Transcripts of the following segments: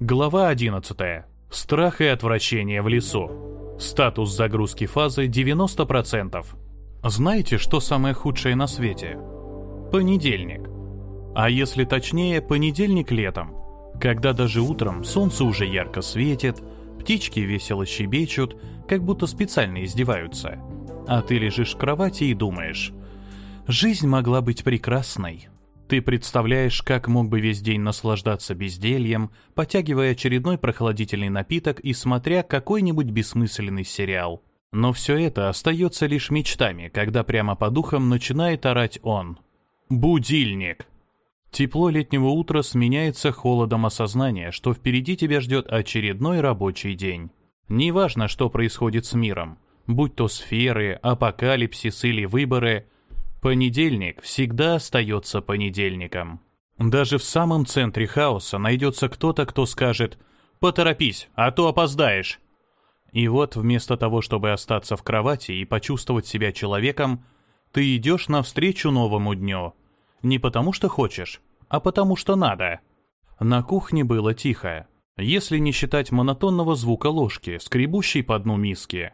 Глава 11. Страх и отвращение в лесу. Статус загрузки фазы 90%. Знаете, что самое худшее на свете? Понедельник. А если точнее, понедельник летом. Когда даже утром солнце уже ярко светит, птички весело щебечут, как будто специально издеваются. А ты лежишь в кровати и думаешь, жизнь могла быть прекрасной. Ты представляешь, как мог бы весь день наслаждаться бездельем, потягивая очередной прохладительный напиток и смотря какой-нибудь бессмысленный сериал. Но все это остается лишь мечтами, когда прямо по духам начинает орать он. Будильник! Тепло летнего утра сменяется холодом осознания, что впереди тебя ждет очередной рабочий день. Неважно, что происходит с миром, будь то сферы, апокалипсис или выборы, понедельник всегда остается понедельником. Даже в самом центре хаоса найдется кто-то, кто скажет «Поторопись, а то опоздаешь». И вот вместо того, чтобы остаться в кровати и почувствовать себя человеком, ты идешь навстречу новому дню. Не потому что хочешь, а потому что надо. На кухне было тихо, если не считать монотонного звука ложки, скребущей по дну миски.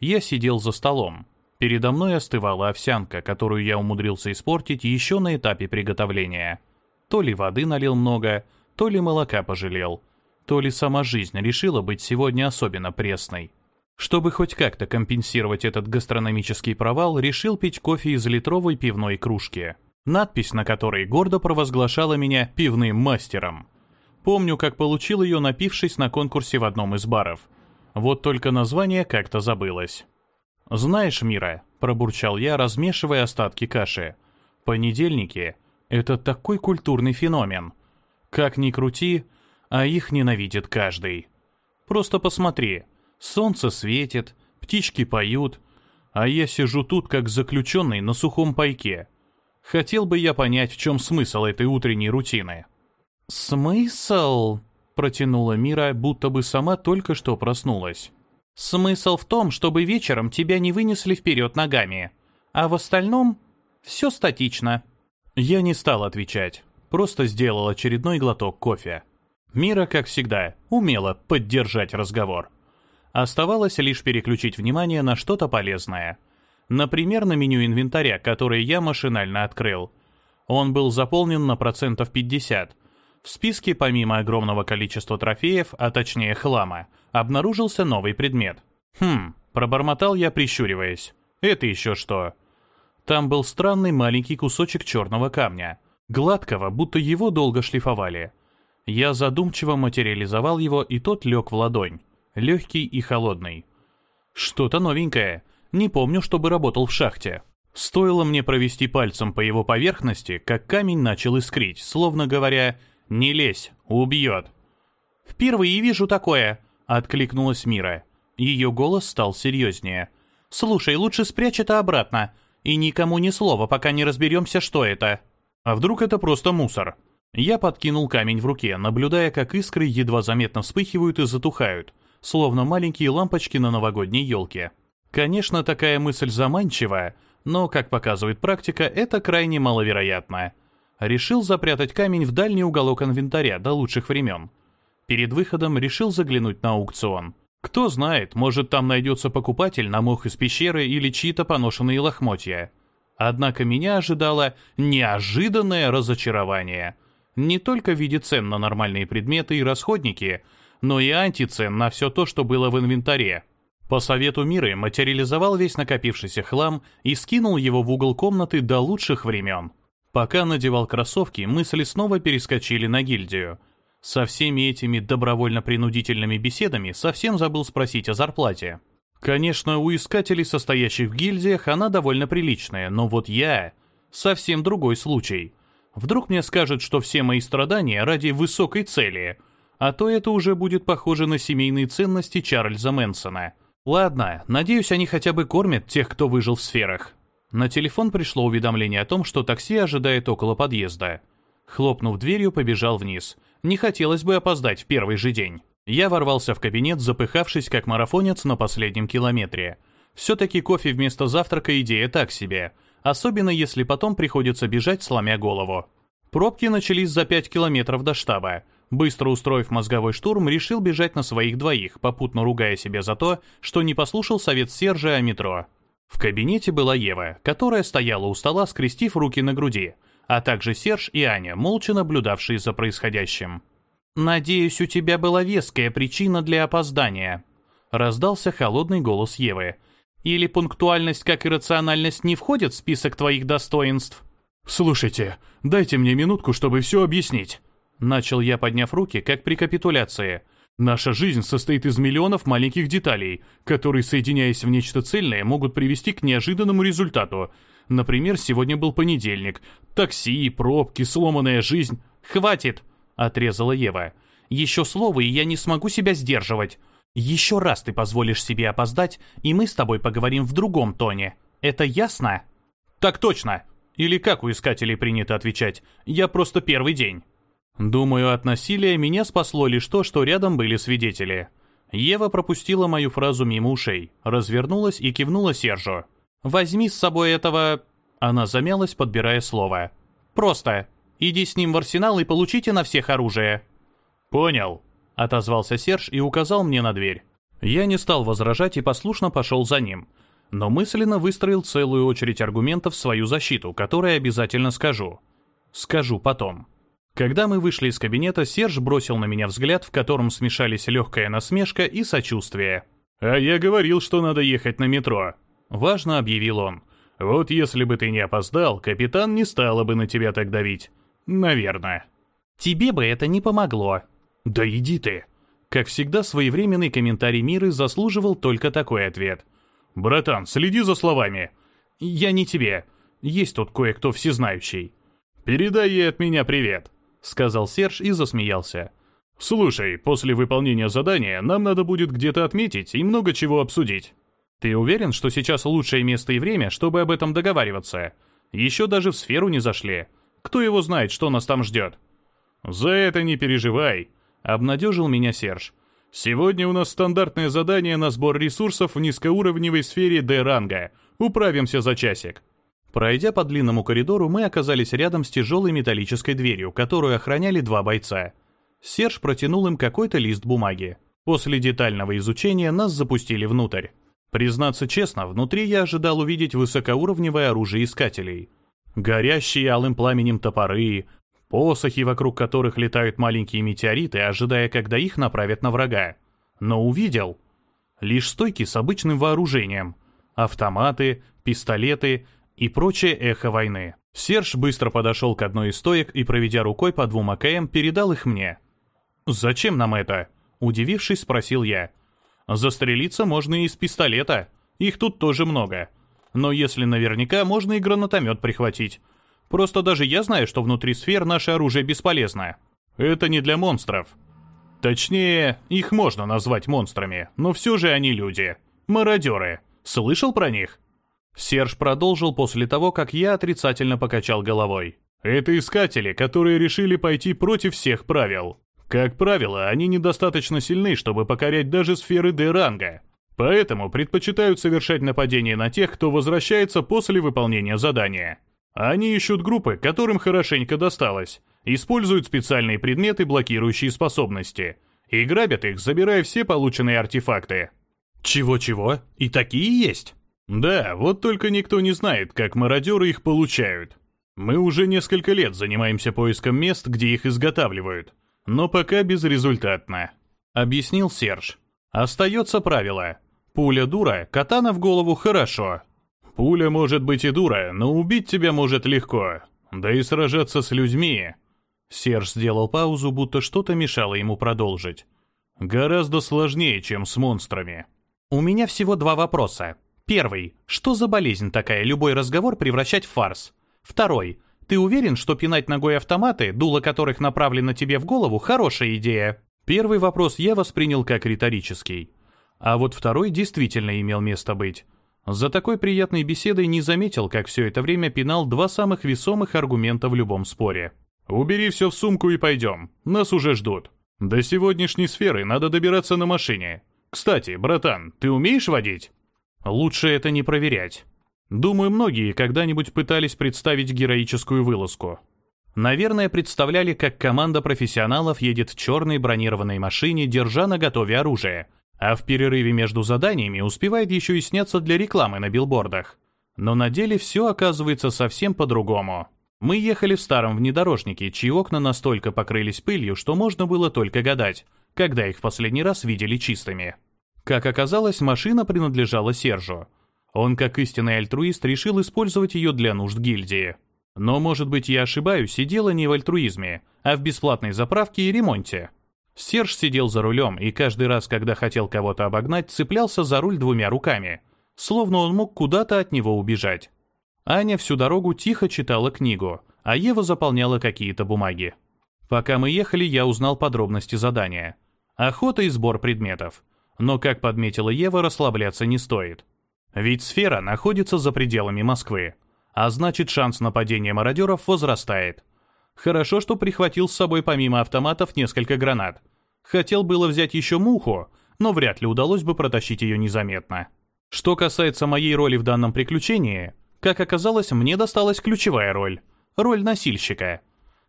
Я сидел за столом. Передо мной остывала овсянка, которую я умудрился испортить еще на этапе приготовления. То ли воды налил много, то ли молока пожалел, то ли сама жизнь решила быть сегодня особенно пресной. Чтобы хоть как-то компенсировать этот гастрономический провал, решил пить кофе из литровой пивной кружки, надпись на которой гордо провозглашала меня пивным мастером. Помню, как получил ее, напившись на конкурсе в одном из баров. Вот только название как-то забылось. «Знаешь, Мира», — пробурчал я, размешивая остатки каши, — «понедельники — это такой культурный феномен. Как ни крути, а их ненавидит каждый. Просто посмотри, солнце светит, птички поют, а я сижу тут как заключенный на сухом пайке. Хотел бы я понять, в чем смысл этой утренней рутины». «Смысл?» — протянула Мира, будто бы сама только что проснулась. Смысл в том, чтобы вечером тебя не вынесли вперед ногами, а в остальном все статично. Я не стал отвечать, просто сделал очередной глоток кофе. Мира, как всегда, умела поддержать разговор. Оставалось лишь переключить внимание на что-то полезное. Например, на меню инвентаря, которое я машинально открыл. Он был заполнен на процентов 50, в списке, помимо огромного количества трофеев, а точнее хлама, обнаружился новый предмет. Хм, пробормотал я, прищуриваясь. Это еще что? Там был странный маленький кусочек черного камня, гладкого, будто его долго шлифовали. Я задумчиво материализовал его, и тот лег в ладонь, легкий и холодный. Что-то новенькое. Не помню, чтобы работал в шахте. Стоило мне провести пальцем по его поверхности, как камень начал искрить, словно говоря «Не лезь, убьет». «Впервые вижу такое», — откликнулась Мира. Ее голос стал серьезнее. «Слушай, лучше спрячь это обратно, и никому ни слова, пока не разберемся, что это». «А вдруг это просто мусор?» Я подкинул камень в руке, наблюдая, как искры едва заметно вспыхивают и затухают, словно маленькие лампочки на новогодней елке. Конечно, такая мысль заманчивая, но, как показывает практика, это крайне маловероятно решил запрятать камень в дальний уголок инвентаря до лучших времен. Перед выходом решил заглянуть на аукцион. Кто знает, может там найдется покупатель на мох из пещеры или чьи-то поношенные лохмотья. Однако меня ожидало неожиданное разочарование. Не только в виде цен на нормальные предметы и расходники, но и антицен на все то, что было в инвентаре. По совету Миры материализовал весь накопившийся хлам и скинул его в угол комнаты до лучших времен. Пока надевал кроссовки, мысли снова перескочили на гильдию. Со всеми этими добровольно-принудительными беседами совсем забыл спросить о зарплате. Конечно, у искателей, состоящих в гильдиях, она довольно приличная, но вот я... Совсем другой случай. Вдруг мне скажут, что все мои страдания ради высокой цели, а то это уже будет похоже на семейные ценности Чарльза Мэнсона. Ладно, надеюсь, они хотя бы кормят тех, кто выжил в сферах. На телефон пришло уведомление о том, что такси ожидает около подъезда. Хлопнув дверью, побежал вниз. Не хотелось бы опоздать в первый же день. Я ворвался в кабинет, запыхавшись как марафонец на последнем километре. Все-таки кофе вместо завтрака идея так себе, особенно если потом приходится бежать, сломя голову. Пробки начались за 5 километров до штаба. Быстро устроив мозговой штурм, решил бежать на своих двоих, попутно ругая себя за то, что не послушал совет Сержа о метро. В кабинете была Ева, которая стояла у стола, скрестив руки на груди, а также Серж и Аня, молча наблюдавшие за происходящим. «Надеюсь, у тебя была веская причина для опоздания», — раздался холодный голос Евы. «Или пунктуальность, как и рациональность, не входит в список твоих достоинств?» «Слушайте, дайте мне минутку, чтобы все объяснить», Начал я, подняв руки, как при капитуляции. Наша жизнь состоит из миллионов маленьких деталей, которые, соединяясь в нечто цельное, могут привести к неожиданному результату. Например, сегодня был понедельник. Такси, пробки, сломанная жизнь. «Хватит!» — отрезала Ева. «Еще слово, и я не смогу себя сдерживать. Еще раз ты позволишь себе опоздать, и мы с тобой поговорим в другом тоне. Это ясно?» «Так точно!» Или как у искателей принято отвечать? «Я просто первый день». Думаю, от насилия меня спасло лишь то, что рядом были свидетели. Ева пропустила мою фразу мимо ушей, развернулась и кивнула Сержу. «Возьми с собой этого...» Она замялась, подбирая слово. «Просто. Иди с ним в арсенал и получите на всех оружие». «Понял», — отозвался Серж и указал мне на дверь. Я не стал возражать и послушно пошел за ним, но мысленно выстроил целую очередь аргументов в свою защиту, которые обязательно скажу. Скажу потом. Когда мы вышли из кабинета, Серж бросил на меня взгляд, в котором смешались легкая насмешка и сочувствие. «А я говорил, что надо ехать на метро», — важно объявил он. «Вот если бы ты не опоздал, капитан не стала бы на тебя так давить. Наверное». «Тебе бы это не помогло». «Да иди ты». Как всегда, своевременный комментарий Миры заслуживал только такой ответ. «Братан, следи за словами». «Я не тебе. Есть тут кое-кто всезнающий». «Передай ей от меня привет» сказал Серж и засмеялся. «Слушай, после выполнения задания нам надо будет где-то отметить и много чего обсудить». «Ты уверен, что сейчас лучшее место и время, чтобы об этом договариваться? Еще даже в сферу не зашли. Кто его знает, что нас там ждет?» «За это не переживай», — обнадежил меня Серж. «Сегодня у нас стандартное задание на сбор ресурсов в низкоуровневой сфере Д-ранга. Управимся за часик». Пройдя по длинному коридору, мы оказались рядом с тяжелой металлической дверью, которую охраняли два бойца. Серж протянул им какой-то лист бумаги. После детального изучения нас запустили внутрь. Признаться честно, внутри я ожидал увидеть высокоуровневое оружие искателей. Горящие алым пламенем топоры, посохи, вокруг которых летают маленькие метеориты, ожидая, когда их направят на врага. Но увидел лишь стойки с обычным вооружением. Автоматы, пистолеты и прочее эхо войны. Серж быстро подошел к одной из стоек и, проведя рукой по двум АКМ, передал их мне. «Зачем нам это?» – удивившись, спросил я. «Застрелиться можно и из пистолета. Их тут тоже много. Но если наверняка, можно и гранатомет прихватить. Просто даже я знаю, что внутри сфер наше оружие бесполезно. Это не для монстров. Точнее, их можно назвать монстрами, но все же они люди. Мародеры. Слышал про них?» Серж продолжил после того, как я отрицательно покачал головой. «Это искатели, которые решили пойти против всех правил. Как правило, они недостаточно сильны, чтобы покорять даже сферы Д-ранга. Поэтому предпочитают совершать нападения на тех, кто возвращается после выполнения задания. Они ищут группы, которым хорошенько досталось, используют специальные предметы, блокирующие способности, и грабят их, забирая все полученные артефакты». «Чего-чего? И такие есть?» Да, вот только никто не знает, как мародеры их получают. Мы уже несколько лет занимаемся поиском мест, где их изготавливают, но пока безрезультатно. Объяснил Серж. Остается правило. Пуля дура, катана в голову хорошо. Пуля может быть и дура, но убить тебя может легко. Да и сражаться с людьми. Серж сделал паузу, будто что-то мешало ему продолжить. Гораздо сложнее, чем с монстрами. У меня всего два вопроса. Первый. Что за болезнь такая, любой разговор превращать в фарс? Второй. Ты уверен, что пинать ногой автоматы, дуло которых направлено тебе в голову, хорошая идея? Первый вопрос я воспринял как риторический. А вот второй действительно имел место быть. За такой приятной беседой не заметил, как все это время пинал два самых весомых аргумента в любом споре. «Убери все в сумку и пойдем. Нас уже ждут. До сегодняшней сферы надо добираться на машине. Кстати, братан, ты умеешь водить?» Лучше это не проверять. Думаю, многие когда-нибудь пытались представить героическую вылазку. Наверное, представляли, как команда профессионалов едет в черной бронированной машине, держа на готове оружие, а в перерыве между заданиями успевает еще и сняться для рекламы на билбордах. Но на деле все оказывается совсем по-другому. Мы ехали в старом внедорожнике, чьи окна настолько покрылись пылью, что можно было только гадать, когда их в последний раз видели чистыми. Как оказалось, машина принадлежала Сержу. Он, как истинный альтруист, решил использовать ее для нужд гильдии. Но, может быть, я ошибаюсь, и дело не в альтруизме, а в бесплатной заправке и ремонте. Серж сидел за рулем и каждый раз, когда хотел кого-то обогнать, цеплялся за руль двумя руками, словно он мог куда-то от него убежать. Аня всю дорогу тихо читала книгу, а Ева заполняла какие-то бумаги. Пока мы ехали, я узнал подробности задания. Охота и сбор предметов. Но, как подметила Ева, расслабляться не стоит. Ведь сфера находится за пределами Москвы, а значит шанс нападения мародеров возрастает. Хорошо, что прихватил с собой помимо автоматов несколько гранат. Хотел было взять еще муху, но вряд ли удалось бы протащить ее незаметно. Что касается моей роли в данном приключении, как оказалось, мне досталась ключевая роль. Роль носильщика.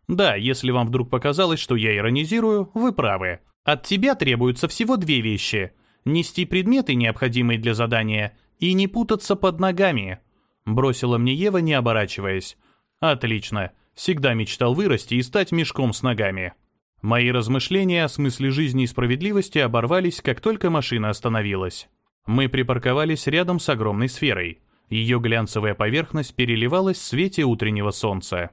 Да, если вам вдруг показалось, что я иронизирую, вы правы. От тебя требуются всего две вещи. Нести предметы, необходимые для задания, и не путаться под ногами. Бросила мне Ева, не оборачиваясь. Отлично. Всегда мечтал вырасти и стать мешком с ногами. Мои размышления о смысле жизни и справедливости оборвались, как только машина остановилась. Мы припарковались рядом с огромной сферой. Ее глянцевая поверхность переливалась в свете утреннего солнца.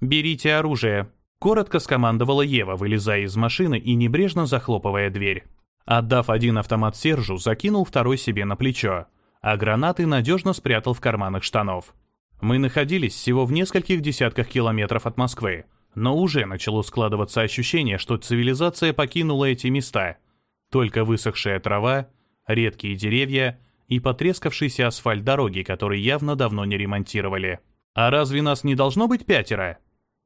«Берите оружие», — коротко скомандовала Ева, вылезая из машины и небрежно захлопывая дверь. Отдав один автомат Сержу, закинул второй себе на плечо, а гранаты надежно спрятал в карманах штанов. Мы находились всего в нескольких десятках километров от Москвы, но уже начало складываться ощущение, что цивилизация покинула эти места. Только высохшая трава, редкие деревья и потрескавшийся асфальт дороги, который явно давно не ремонтировали. А разве нас не должно быть пятеро?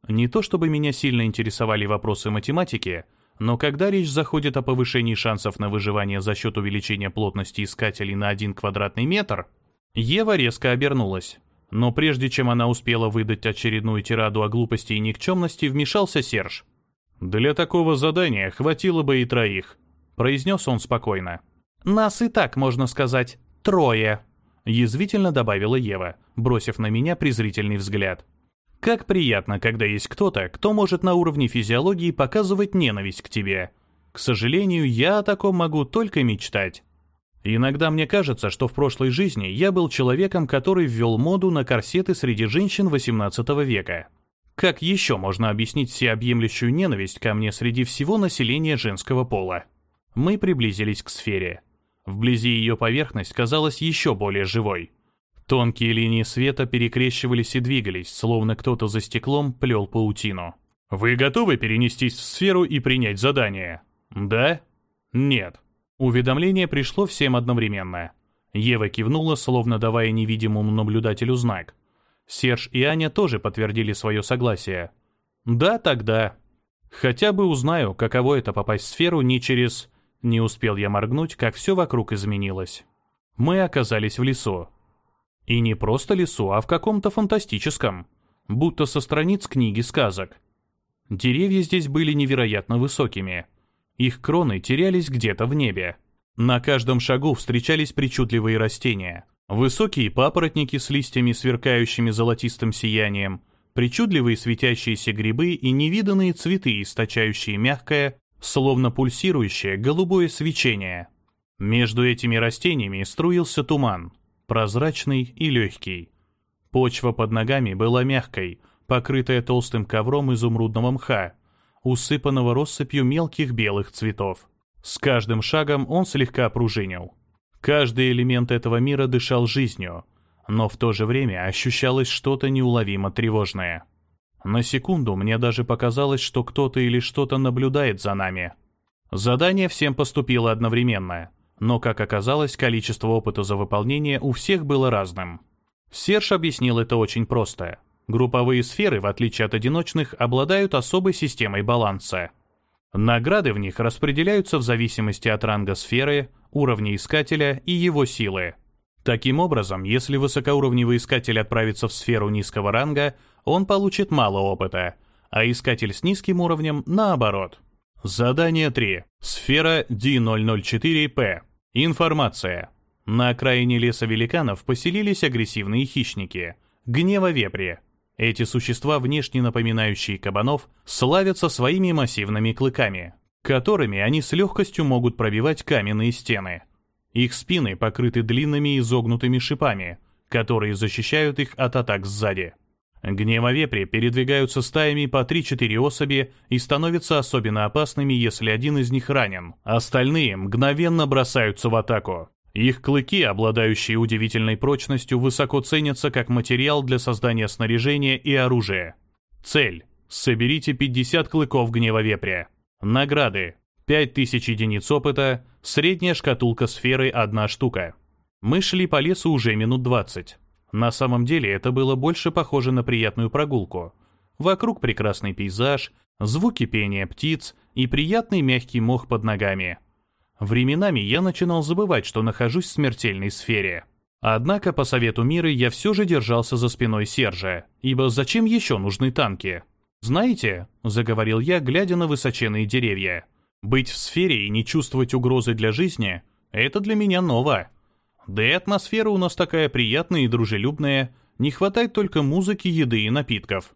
Не то чтобы меня сильно интересовали вопросы математики, но когда речь заходит о повышении шансов на выживание за счет увеличения плотности искателей на один квадратный метр, Ева резко обернулась. Но прежде чем она успела выдать очередную тираду о глупости и никчемности, вмешался Серж. «Для такого задания хватило бы и троих», — произнес он спокойно. «Нас и так, можно сказать, трое», — язвительно добавила Ева, бросив на меня презрительный взгляд. Как приятно, когда есть кто-то, кто может на уровне физиологии показывать ненависть к тебе. К сожалению, я о таком могу только мечтать. Иногда мне кажется, что в прошлой жизни я был человеком, который ввел моду на корсеты среди женщин 18 века. Как еще можно объяснить всеобъемлющую ненависть ко мне среди всего населения женского пола? Мы приблизились к сфере. Вблизи ее поверхность казалась еще более живой. Тонкие линии света перекрещивались и двигались, словно кто-то за стеклом плел паутину. «Вы готовы перенестись в сферу и принять задание?» «Да?» «Нет». Уведомление пришло всем одновременно. Ева кивнула, словно давая невидимому наблюдателю знак. Серж и Аня тоже подтвердили свое согласие. «Да, тогда. Хотя бы узнаю, каково это попасть в сферу не через...» Не успел я моргнуть, как все вокруг изменилось. Мы оказались в лесу. И не просто лесу, а в каком-то фантастическом, будто со страниц книги сказок. Деревья здесь были невероятно высокими. Их кроны терялись где-то в небе. На каждом шагу встречались причудливые растения. Высокие папоротники с листьями, сверкающими золотистым сиянием, причудливые светящиеся грибы и невиданные цветы, источающие мягкое, словно пульсирующее голубое свечение. Между этими растениями струился туман, прозрачный и легкий. Почва под ногами была мягкой, покрытая толстым ковром изумрудного мха, усыпанного россыпью мелких белых цветов. С каждым шагом он слегка пружинил. Каждый элемент этого мира дышал жизнью, но в то же время ощущалось что-то неуловимо тревожное. На секунду мне даже показалось, что кто-то или что-то наблюдает за нами. Задание всем поступило одновременно — но, как оказалось, количество опыта за выполнение у всех было разным. Серж объяснил это очень просто. Групповые сферы, в отличие от одиночных, обладают особой системой баланса. Награды в них распределяются в зависимости от ранга сферы, уровня искателя и его силы. Таким образом, если высокоуровневый искатель отправится в сферу низкого ранга, он получит мало опыта, а искатель с низким уровнем наоборот. Задание 3. Сфера D004P. Информация. На окраине леса великанов поселились агрессивные хищники. Гнева вепри. Эти существа, внешне напоминающие кабанов, славятся своими массивными клыками, которыми они с легкостью могут пробивать каменные стены. Их спины покрыты длинными изогнутыми шипами, которые защищают их от атак сзади. Гневовепри передвигаются стаями по 3-4 особи и становятся особенно опасными, если один из них ранен. Остальные мгновенно бросаются в атаку. Их клыки, обладающие удивительной прочностью, высоко ценятся как материал для создания снаряжения и оружия. Цель. Соберите 50 клыков гневовепря. Награды. 5000 единиц опыта, средняя шкатулка сферы – одна штука. Мы шли по лесу уже минут 20. На самом деле это было больше похоже на приятную прогулку. Вокруг прекрасный пейзаж, звуки пения птиц и приятный мягкий мох под ногами. Временами я начинал забывать, что нахожусь в смертельной сфере. Однако, по совету Миры, я все же держался за спиной Сержа, ибо зачем еще нужны танки? «Знаете», — заговорил я, глядя на высоченные деревья, «быть в сфере и не чувствовать угрозы для жизни — это для меня ново. Да и атмосфера у нас такая приятная и дружелюбная, не хватает только музыки, еды и напитков.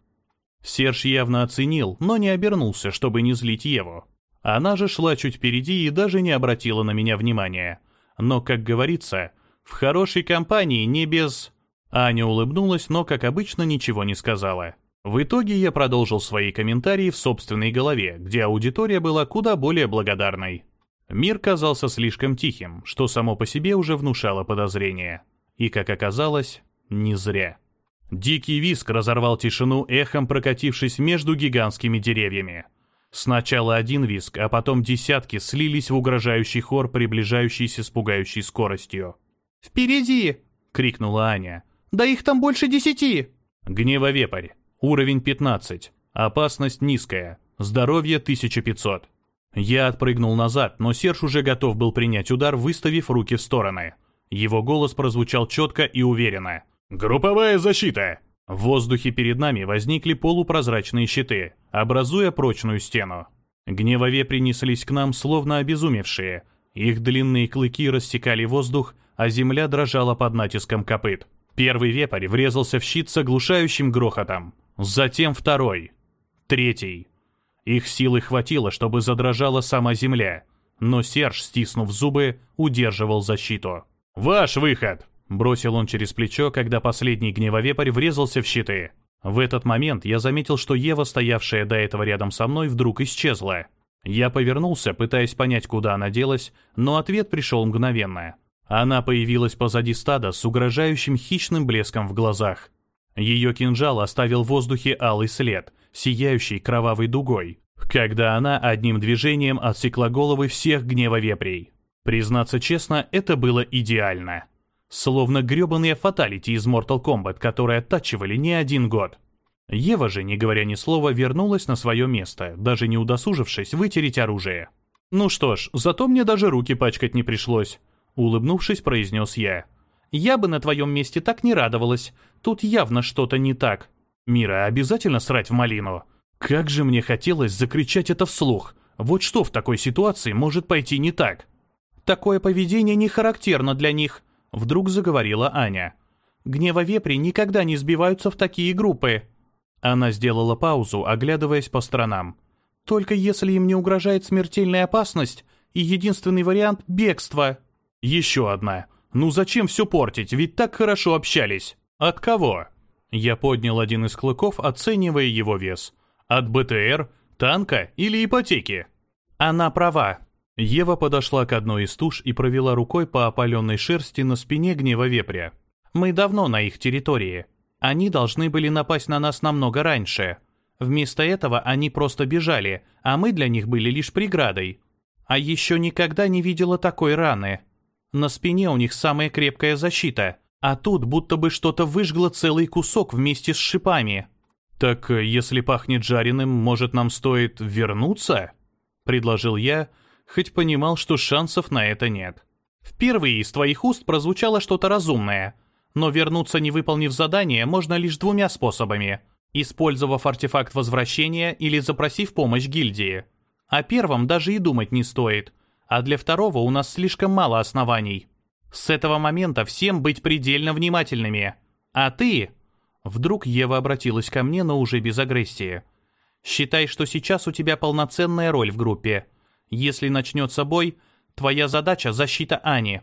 Серж явно оценил, но не обернулся, чтобы не злить Еву. Она же шла чуть впереди и даже не обратила на меня внимания. Но, как говорится, в хорошей компании не без... Аня улыбнулась, но, как обычно, ничего не сказала. В итоге я продолжил свои комментарии в собственной голове, где аудитория была куда более благодарной. Мир казался слишком тихим, что само по себе уже внушало подозрение. И, как оказалось, не зря. Дикий виск разорвал тишину, эхом прокатившись между гигантскими деревьями. Сначала один виск, а потом десятки слились в угрожающий хор, приближающийся с пугающей скоростью. «Впереди!» — крикнула Аня. «Да их там больше десяти!» Гневовепарь. Уровень 15. Опасность низкая. Здоровье 1500. Я отпрыгнул назад, но Серж уже готов был принять удар, выставив руки в стороны. Его голос прозвучал четко и уверенно. «Групповая защита!» В воздухе перед нами возникли полупрозрачные щиты, образуя прочную стену. Гневове принеслись к нам, словно обезумевшие. Их длинные клыки рассекали воздух, а земля дрожала под натиском копыт. Первый вепрь врезался в щит с оглушающим грохотом. Затем второй. Третий. Их силы хватило, чтобы задрожала сама земля, но Серж, стиснув зубы, удерживал защиту. «Ваш выход!» — бросил он через плечо, когда последний гневовепарь врезался в щиты. В этот момент я заметил, что Ева, стоявшая до этого рядом со мной, вдруг исчезла. Я повернулся, пытаясь понять, куда она делась, но ответ пришел мгновенно. Она появилась позади стада с угрожающим хищным блеском в глазах. Ее кинжал оставил в воздухе алый след, сияющий кровавой дугой, когда она одним движением отсекла головы всех гневовепрей. Признаться честно, это было идеально. Словно грёбаные фаталити из Mortal Kombat, которые оттачивали не один год. Ева же, не говоря ни слова, вернулась на свое место, даже не удосужившись вытереть оружие. «Ну что ж, зато мне даже руки пачкать не пришлось», — улыбнувшись, произнес я. «Я бы на твоем месте так не радовалась. Тут явно что-то не так». Мира, обязательно срать в малину? Как же мне хотелось закричать это вслух. Вот что в такой ситуации может пойти не так? Такое поведение не характерно для них, вдруг заговорила Аня. Гневовепри никогда не сбиваются в такие группы. Она сделала паузу, оглядываясь по сторонам. Только если им не угрожает смертельная опасность, и единственный вариант — бегство. Еще одна. Ну зачем все портить, ведь так хорошо общались. От кого? Я поднял один из клыков, оценивая его вес. От БТР, танка или ипотеки? Она права. Ева подошла к одной из туш и провела рукой по опаленной шерсти на спине гнева вепря. Мы давно на их территории. Они должны были напасть на нас намного раньше. Вместо этого они просто бежали, а мы для них были лишь преградой. А еще никогда не видела такой раны. На спине у них самая крепкая защита, а тут будто бы что-то выжгло целый кусок вместе с шипами. «Так э, если пахнет жареным, может, нам стоит вернуться?» — предложил я, хоть понимал, что шансов на это нет. «Впервые из твоих уст прозвучало что-то разумное, но вернуться, не выполнив задание, можно лишь двумя способами. использовав артефакт возвращения или запросив помощь гильдии. О первом даже и думать не стоит, а для второго у нас слишком мало оснований. С этого момента всем быть предельно внимательными. А ты... Вдруг Ева обратилась ко мне, но уже без агрессии. «Считай, что сейчас у тебя полноценная роль в группе. Если начнется бой, твоя задача — защита Ани».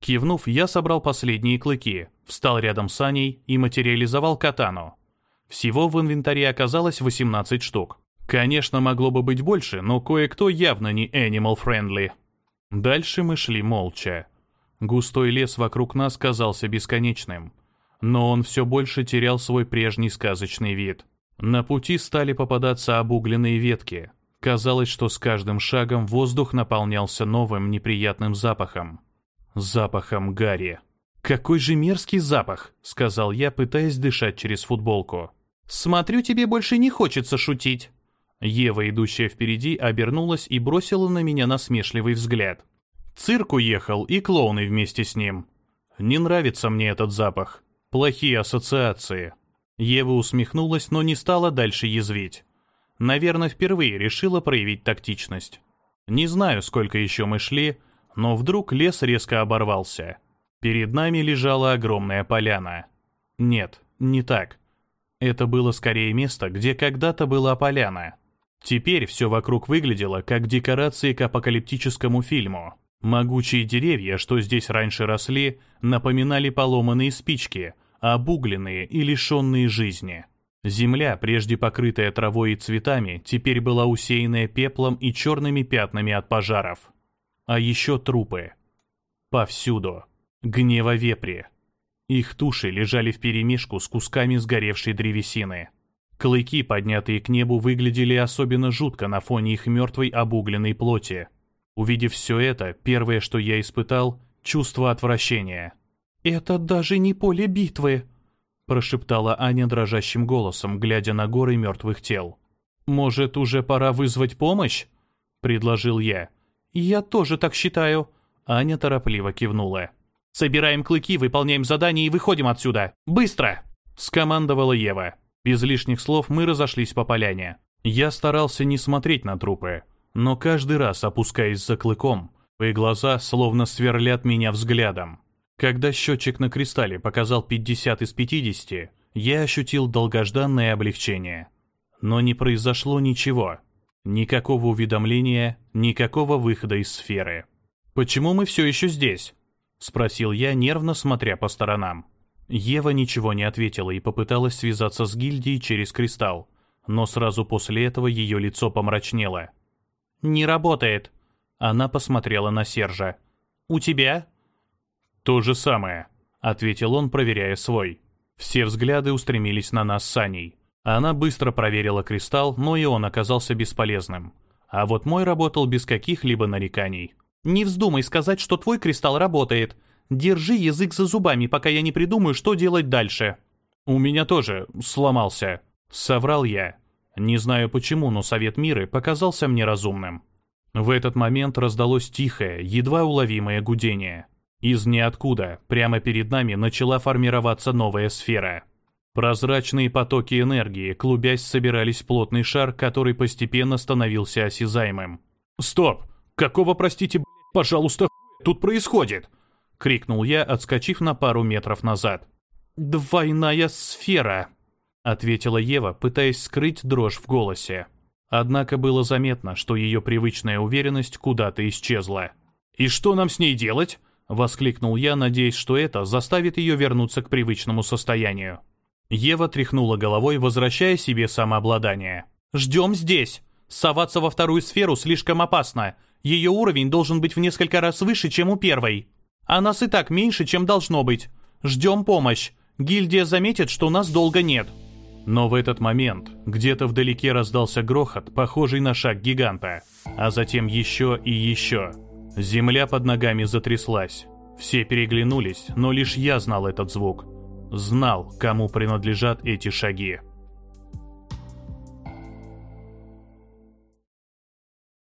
Кивнув, я собрал последние клыки, встал рядом с Аней и материализовал катану. Всего в инвентаре оказалось 18 штук. Конечно, могло бы быть больше, но кое-кто явно не animal-friendly. Дальше мы шли молча. Густой лес вокруг нас казался бесконечным, но он все больше терял свой прежний сказочный вид. На пути стали попадаться обугленные ветки. Казалось, что с каждым шагом воздух наполнялся новым неприятным запахом. Запахом гари. «Какой же мерзкий запах!» — сказал я, пытаясь дышать через футболку. «Смотрю, тебе больше не хочется шутить». Ева, идущая впереди, обернулась и бросила на меня насмешливый взгляд. Цирк уехал, и клоуны вместе с ним. Не нравится мне этот запах. Плохие ассоциации. Ева усмехнулась, но не стала дальше язвить. Наверное, впервые решила проявить тактичность. Не знаю, сколько еще мы шли, но вдруг лес резко оборвался. Перед нами лежала огромная поляна. Нет, не так. Это было скорее место, где когда-то была поляна. Теперь все вокруг выглядело как декорации к апокалиптическому фильму. Могучие деревья, что здесь раньше росли, напоминали поломанные спички, обугленные и лишенные жизни. Земля, прежде покрытая травой и цветами, теперь была усеянная пеплом и черными пятнами от пожаров. А еще трупы. Повсюду. Гнева вепри. Их туши лежали вперемешку с кусками сгоревшей древесины. Клыки, поднятые к небу, выглядели особенно жутко на фоне их мертвой обугленной плоти. Увидев все это, первое, что я испытал — чувство отвращения. «Это даже не поле битвы», — прошептала Аня дрожащим голосом, глядя на горы мертвых тел. «Может, уже пора вызвать помощь?» — предложил я. «Я тоже так считаю». Аня торопливо кивнула. «Собираем клыки, выполняем задание и выходим отсюда! Быстро!» — скомандовала Ева. Без лишних слов мы разошлись по поляне. Я старался не смотреть на трупы, но каждый раз, опускаясь за клыком, твои глаза словно сверлят меня взглядом. Когда счетчик на кристалле показал 50 из 50, я ощутил долгожданное облегчение. Но не произошло ничего. Никакого уведомления, никакого выхода из сферы. «Почему мы все еще здесь?» — спросил я, нервно смотря по сторонам. Ева ничего не ответила и попыталась связаться с гильдией через кристалл, но сразу после этого ее лицо помрачнело. «Не работает», — она посмотрела на Сержа. «У тебя?» «То же самое», — ответил он, проверяя свой. Все взгляды устремились на нас с Аней. Она быстро проверила кристалл, но и он оказался бесполезным. А вот мой работал без каких-либо нареканий. «Не вздумай сказать, что твой кристалл работает. Держи язык за зубами, пока я не придумаю, что делать дальше». «У меня тоже сломался», — соврал я. Не знаю почему, но Совет Мира показался мне разумным. В этот момент раздалось тихое, едва уловимое гудение. Из ниоткуда, прямо перед нами, начала формироваться новая сфера — Прозрачные потоки энергии, клубясь, собирались в плотный шар, который постепенно становился осязаемым. «Стоп! Какого, простите, пожалуйста, тут происходит?» — крикнул я, отскочив на пару метров назад. «Двойная сфера!» — ответила Ева, пытаясь скрыть дрожь в голосе. Однако было заметно, что ее привычная уверенность куда-то исчезла. «И что нам с ней делать?» — воскликнул я, надеясь, что это заставит ее вернуться к привычному состоянию. Ева тряхнула головой, возвращая себе самообладание. «Ждем здесь. Соваться во вторую сферу слишком опасно. Ее уровень должен быть в несколько раз выше, чем у первой. А нас и так меньше, чем должно быть. Ждем помощь. Гильдия заметит, что нас долго нет». Но в этот момент где-то вдалеке раздался грохот, похожий на шаг гиганта, а затем еще и еще. Земля под ногами затряслась. Все переглянулись, но лишь я знал этот звук знал, кому принадлежат эти шаги.